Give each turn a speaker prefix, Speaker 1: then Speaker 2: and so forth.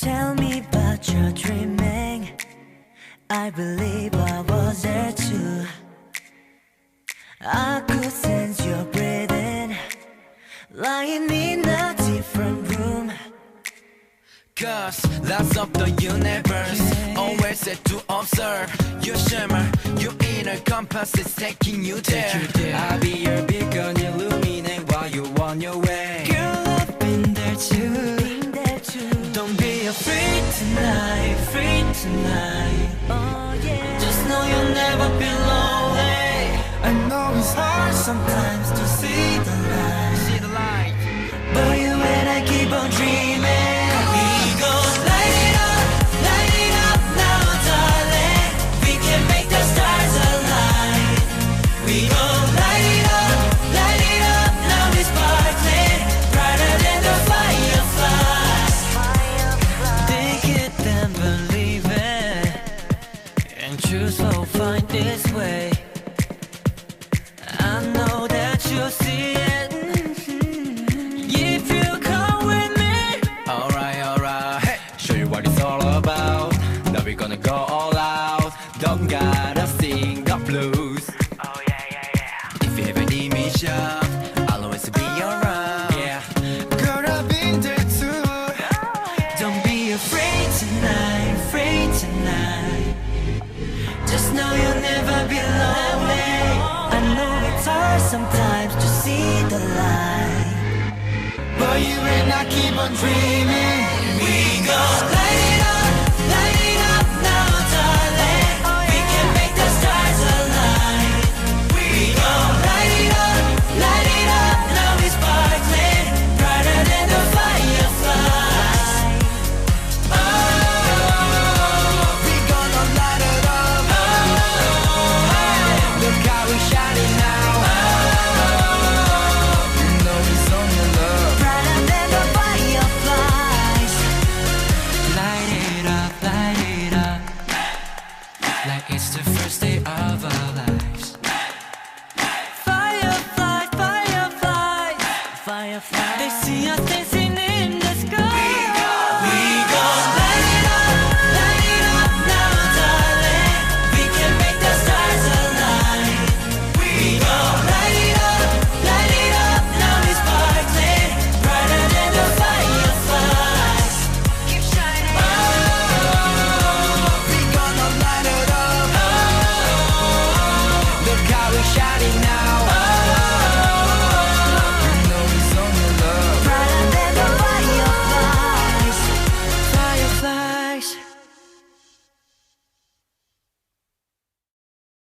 Speaker 1: Tell me about your dreaming. I believe I was there too. I could sense your breathing, lying in a different room.
Speaker 2: Cause lots of the universe always said to observe your shimmer, your inner compass is taking you there. I'll be your tonight, afraid tonight.
Speaker 1: Oh yeah.
Speaker 2: Just know you'll never be lonely.
Speaker 1: I know it's hard sometimes
Speaker 2: Don't gotta sing the blues. Oh yeah, yeah, yeah. If you ever need me, shout I'll always be oh, around. Yeah. Girl, I've been there too.
Speaker 1: Oh, Don't be afraid tonight, afraid tonight. Just know you'll never be lonely. I know it's hard sometimes to see the light, but you and I keep on dreaming.